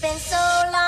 Been so long.